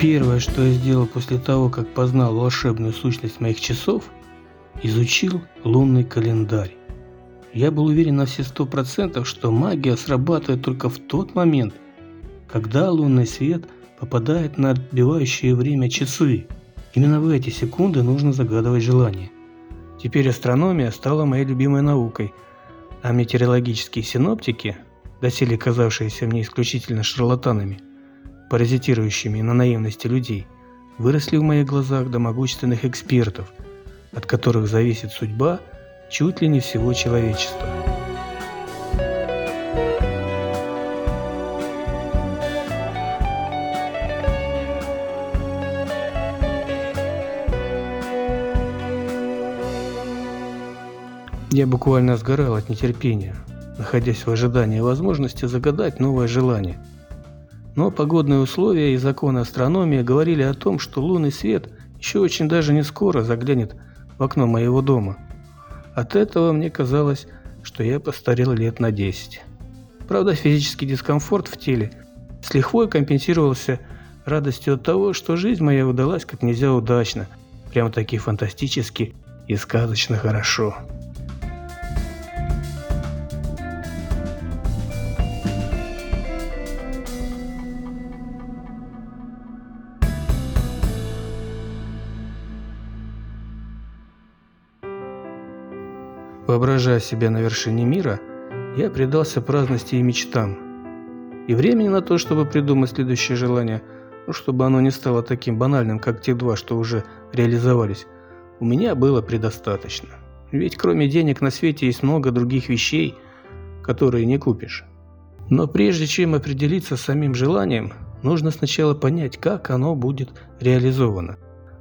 Первое, что я сделал после того, как познал волшебную сущность моих часов, изучил лунный календарь. Я был уверен на все сто процентов, что магия срабатывает только в тот момент, когда лунный свет попадает на отбивающее время часы. Именно в эти секунды нужно загадывать желание. Теперь астрономия стала моей любимой наукой, а метеорологические синоптики, доселе казавшиеся мне исключительно шарлатанами, паразитирующими на наивности людей, выросли в моих глазах до могущественных экспертов, от которых зависит судьба чуть ли не всего человечества. Я буквально сгорал от нетерпения, находясь в ожидании возможности загадать новое желание. Но погодные условия и законы астрономии говорили о том, что лунный свет еще очень даже не скоро заглянет в окно моего дома. От этого мне казалось, что я постарел лет на 10. Правда, физический дискомфорт в теле с лихвой компенсировался радостью от того, что жизнь моя удалась как нельзя удачно, прямо таки фантастически и сказочно хорошо. Воображая себя на вершине мира, я предался праздности и мечтам. И времени на то, чтобы придумать следующее желание, ну, чтобы оно не стало таким банальным, как те два, что уже реализовались, у меня было предостаточно. Ведь кроме денег на свете есть много других вещей, которые не купишь. Но прежде чем определиться с самим желанием, нужно сначала понять, как оно будет реализовано.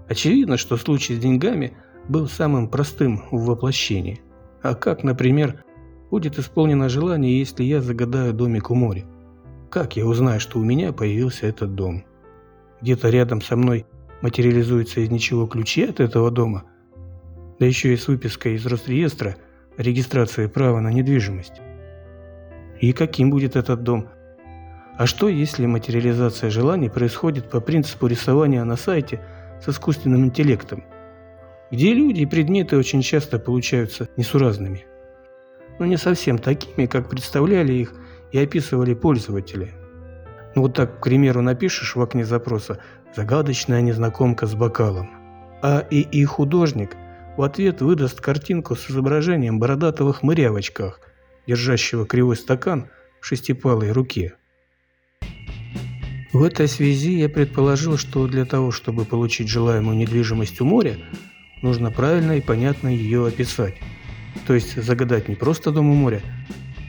Очевидно, что случай с деньгами был самым простым в воплощении. А как, например, будет исполнено желание, если я загадаю домик у моря? Как я узнаю, что у меня появился этот дом? Где-то рядом со мной материализуются из ничего ключи от этого дома, да еще и с выпиской из Росреестра регистрации права на недвижимость. И каким будет этот дом? А что, если материализация желаний происходит по принципу рисования на сайте с искусственным интеллектом – где люди и предметы очень часто получаются несуразными. Но не совсем такими, как представляли их и описывали пользователи. Ну вот так, к примеру, напишешь в окне запроса «загадочная незнакомка с бокалом», а ИИ художник в ответ выдаст картинку с изображением бородатого хмыря в очках, держащего кривой стакан в шестипалой руке. В этой связи я предположил, что для того, чтобы получить желаемую недвижимость у моря, нужно правильно и понятно ее описать. То есть загадать не просто дом у моря,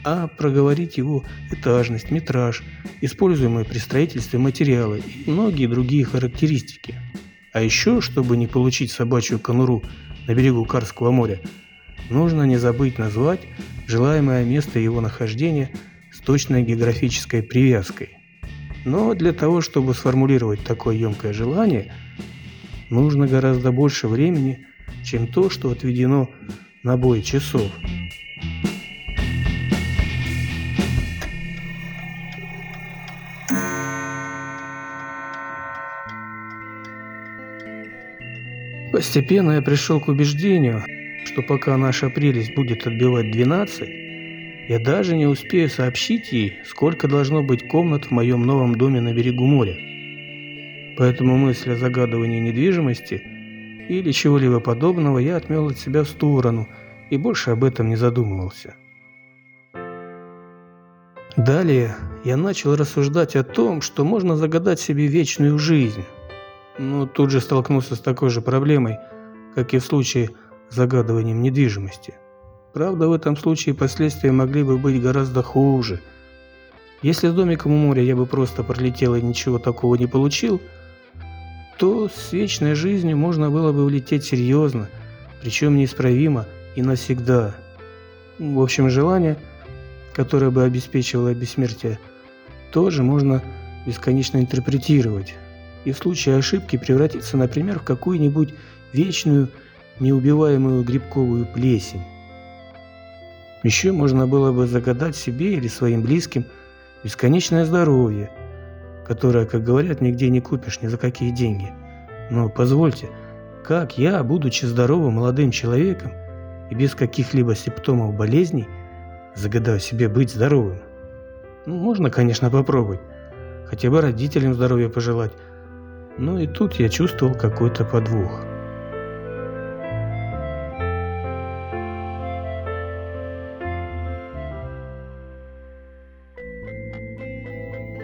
а проговорить его этажность, метраж, используемые при строительстве материалы и многие другие характеристики. А еще, чтобы не получить собачью конуру на берегу Карского моря, нужно не забыть назвать желаемое место его нахождения с точной географической привязкой. Но для того, чтобы сформулировать такое емкое желание – нужно гораздо больше времени, чем то, что отведено на бой часов. Постепенно я пришел к убеждению, что пока наша прелесть будет отбивать 12, я даже не успею сообщить ей, сколько должно быть комнат в моем новом доме на берегу моря. Поэтому мысль о загадывании недвижимости или чего-либо подобного я отмел от себя в сторону и больше об этом не задумывался. Далее я начал рассуждать о том, что можно загадать себе вечную жизнь. Но тут же столкнулся с такой же проблемой, как и в случае с загадыванием недвижимости. Правда, в этом случае последствия могли бы быть гораздо хуже. Если с домиком у моря я бы просто пролетел и ничего такого не получил – то с вечной жизнью можно было бы улететь серьезно, причем неисправимо и навсегда. В общем, желание, которое бы обеспечивало бессмертие, тоже можно бесконечно интерпретировать и в случае ошибки превратиться, например, в какую-нибудь вечную, неубиваемую грибковую плесень. Еще можно было бы загадать себе или своим близким бесконечное здоровье – которое, как говорят, нигде не купишь ни за какие деньги. Но позвольте, как я, будучи здоровым молодым человеком и без каких-либо симптомов болезней, загадаю себе быть здоровым? Ну, можно, конечно, попробовать. Хотя бы родителям здоровья пожелать. Но и тут я чувствовал какой-то подвох.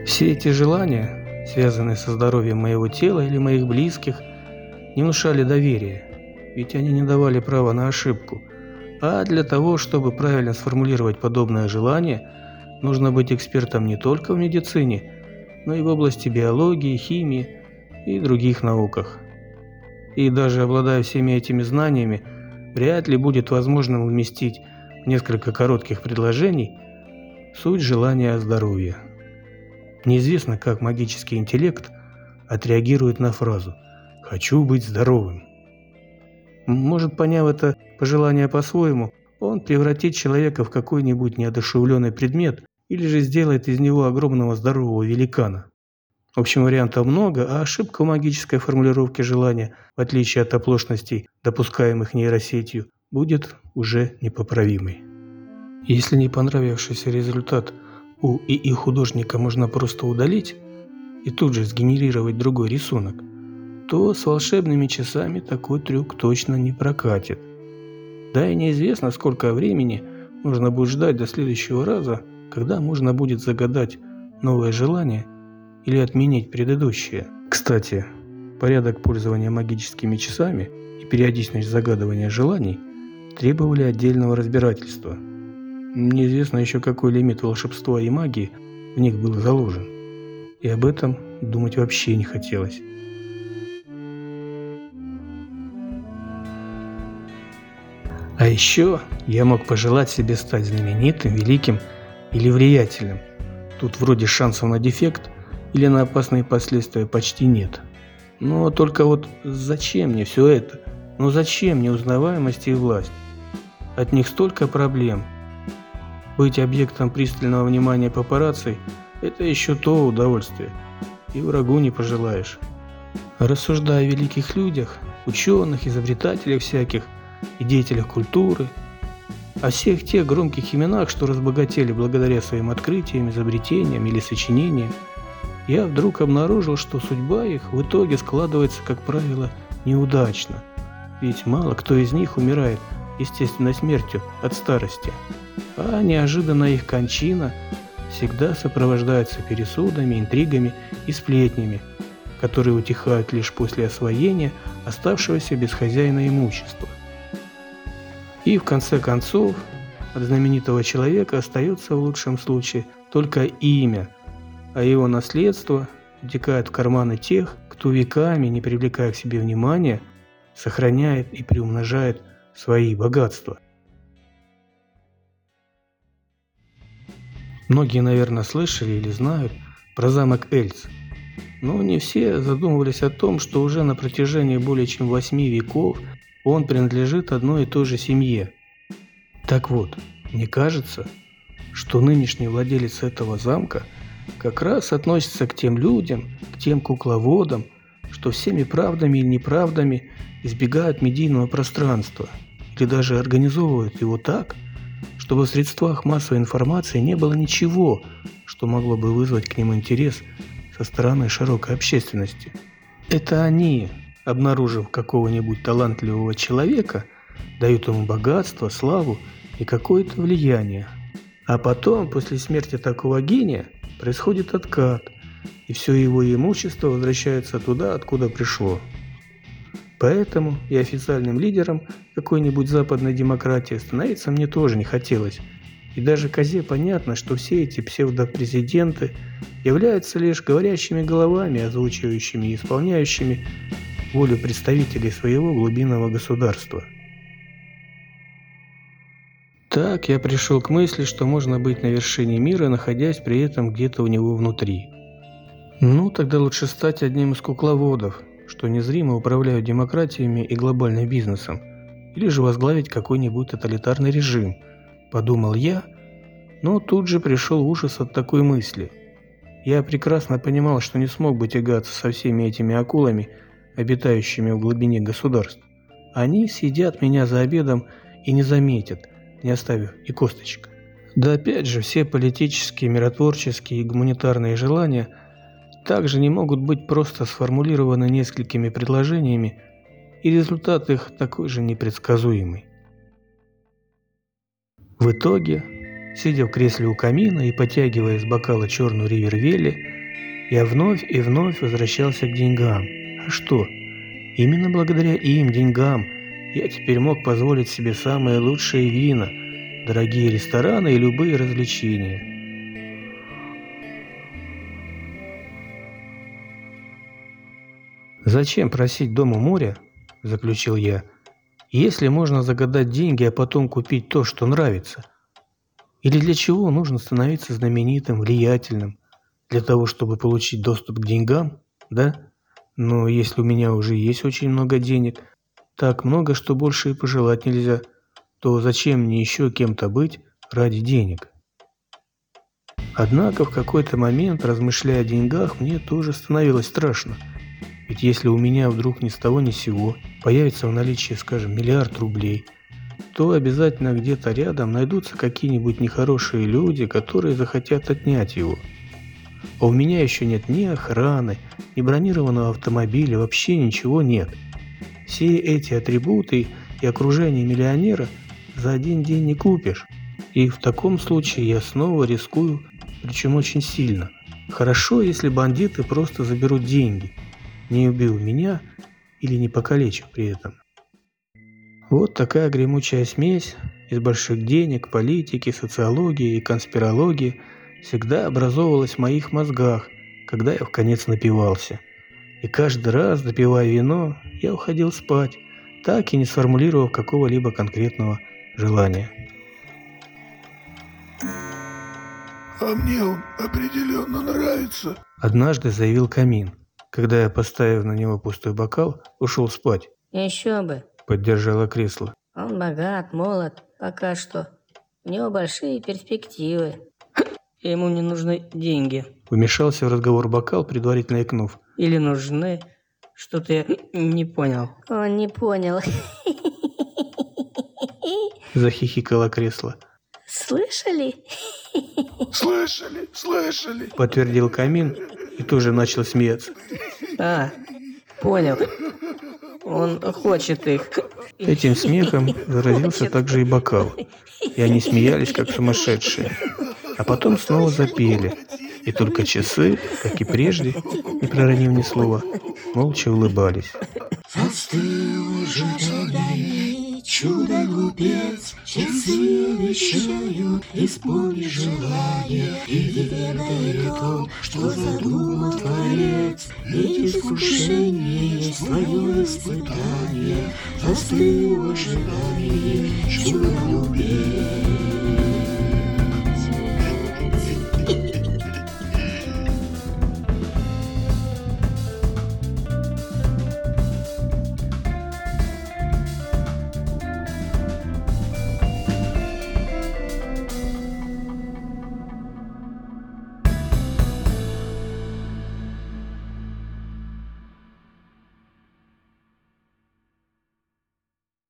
Все эти желания, связанные со здоровьем моего тела или моих близких, не внушали доверия, ведь они не давали права на ошибку. А для того, чтобы правильно сформулировать подобное желание, нужно быть экспертом не только в медицине, но и в области биологии, химии и других науках. И даже обладая всеми этими знаниями, вряд ли будет возможным вместить в несколько коротких предложений суть желания здоровья. Неизвестно, как магический интеллект отреагирует на фразу «хочу быть здоровым». Может, поняв это пожелание по-своему, он превратит человека в какой-нибудь неодушевленный предмет или же сделает из него огромного здорового великана. В общем, вариантов много, а ошибка в магической формулировке желания, в отличие от оплошностей, допускаемых нейросетью, будет уже непоправимой. Если не понравившийся результат у ИИ художника можно просто удалить и тут же сгенерировать другой рисунок, то с волшебными часами такой трюк точно не прокатит. Да и неизвестно, сколько времени нужно будет ждать до следующего раза, когда можно будет загадать новое желание или отменить предыдущее. Кстати, порядок пользования магическими часами и периодичность загадывания желаний требовали отдельного разбирательства – Неизвестно еще какой лимит волшебства и магии в них был заложен. И об этом думать вообще не хотелось. А еще я мог пожелать себе стать знаменитым, великим или влиятельным. Тут вроде шансов на дефект или на опасные последствия почти нет. Но только вот зачем мне все это? Ну зачем мне узнаваемость и власть? От них столько проблем, быть объектом пристального внимания папарацци – это еще то удовольствие, и врагу не пожелаешь. Рассуждая о великих людях, ученых, изобретателях всяких и деятелях культуры, о всех тех громких именах, что разбогатели благодаря своим открытиям, изобретениям или сочинениям, я вдруг обнаружил, что судьба их в итоге складывается, как правило, неудачно. Ведь мало кто из них умирает естественной смертью от старости а неожиданно их кончина всегда сопровождается пересудами, интригами и сплетнями, которые утихают лишь после освоения оставшегося без хозяина имущества. И в конце концов от знаменитого человека остается в лучшем случае только имя, а его наследство утекает в карманы тех, кто веками, не привлекая к себе внимания, сохраняет и приумножает свои богатства. Многие, наверное, слышали или знают про замок Эльц. Но не все задумывались о том, что уже на протяжении более чем восьми веков он принадлежит одной и той же семье. Так вот, мне кажется, что нынешний владелец этого замка как раз относится к тем людям, к тем кукловодам, что всеми правдами или неправдами избегают медийного пространства или даже организовывают его так, чтобы в средствах массовой информации не было ничего, что могло бы вызвать к ним интерес со стороны широкой общественности. Это они, обнаружив какого-нибудь талантливого человека, дают ему богатство, славу и какое-то влияние. А потом, после смерти такого гения, происходит откат, и все его имущество возвращается туда, откуда пришло. Поэтому и официальным лидером какой-нибудь западной демократии становиться мне тоже не хотелось. И даже Козе понятно, что все эти псевдопрезиденты являются лишь говорящими головами, озвучивающими и исполняющими волю представителей своего глубинного государства. Так я пришел к мысли, что можно быть на вершине мира, находясь при этом где-то у него внутри. Ну, тогда лучше стать одним из кукловодов, что незримо управляют демократиями и глобальным бизнесом, или же возглавить какой-нибудь тоталитарный режим, подумал я, но тут же пришел ужас от такой мысли. Я прекрасно понимал, что не смог бы тягаться со всеми этими акулами, обитающими в глубине государств. Они съедят меня за обедом и не заметят, не оставив и косточек. Да опять же, все политические, миротворческие и гуманитарные желания также не могут быть просто сформулированы несколькими предложениями, и результат их такой же непредсказуемый. В итоге, сидя в кресле у камина и потягивая из бокала черную ривервели, я вновь и вновь возвращался к деньгам. А что? Именно благодаря им, деньгам, я теперь мог позволить себе самые лучшие вина, дорогие рестораны и любые развлечения. «Зачем просить дома моря?» – заключил я. «Если можно загадать деньги, а потом купить то, что нравится. Или для чего нужно становиться знаменитым, влиятельным? Для того, чтобы получить доступ к деньгам? Да?» Но если у меня уже есть очень много денег, так много, что больше и пожелать нельзя, то зачем мне еще кем-то быть ради денег? Однако в какой-то момент, размышляя о деньгах, мне тоже становилось страшно. Ведь если у меня вдруг ни с того ни с сего появится в наличии, скажем, миллиард рублей, то обязательно где-то рядом найдутся какие-нибудь нехорошие люди, которые захотят отнять его – а у меня еще нет ни охраны, ни бронированного автомобиля, вообще ничего нет. Все эти атрибуты и окружение миллионера за один день не купишь. И в таком случае я снова рискую, причем очень сильно. Хорошо, если бандиты просто заберут деньги, не убил меня или не покалечив при этом. Вот такая гремучая смесь из больших денег, политики, социологии и конспирологии – всегда образовывалась в моих мозгах, когда я в конец напивался. И каждый раз, допивая вино, я уходил спать, так и не сформулировав какого-либо конкретного желания. «А мне он определенно нравится», – однажды заявил Камин, когда я, поставив на него пустой бокал, ушел спать. «Еще бы», – поддержала кресло. «Он богат, молод, пока что. У него большие перспективы» ему не нужны деньги. Вмешался в разговор бокал, предварительно икнув. Или нужны? Что-то я не понял. Он не понял. Захихикало кресло. Слышали? Слышали, слышали. Подтвердил камин и тоже начал смеяться. А, понял. Он хочет их. Этим смехом заразился также и бокал. И они смеялись, как сумасшедшие а потом снова запели. И только часы, как и прежде, не проронив ни слова, молча улыбались. Застыл чудо-глупец, Часы вещают, исполни желание, И ведает он, что задумал Творец. Ведь искушение есть твое испытание, Застыл ожидание, чудо-глупец.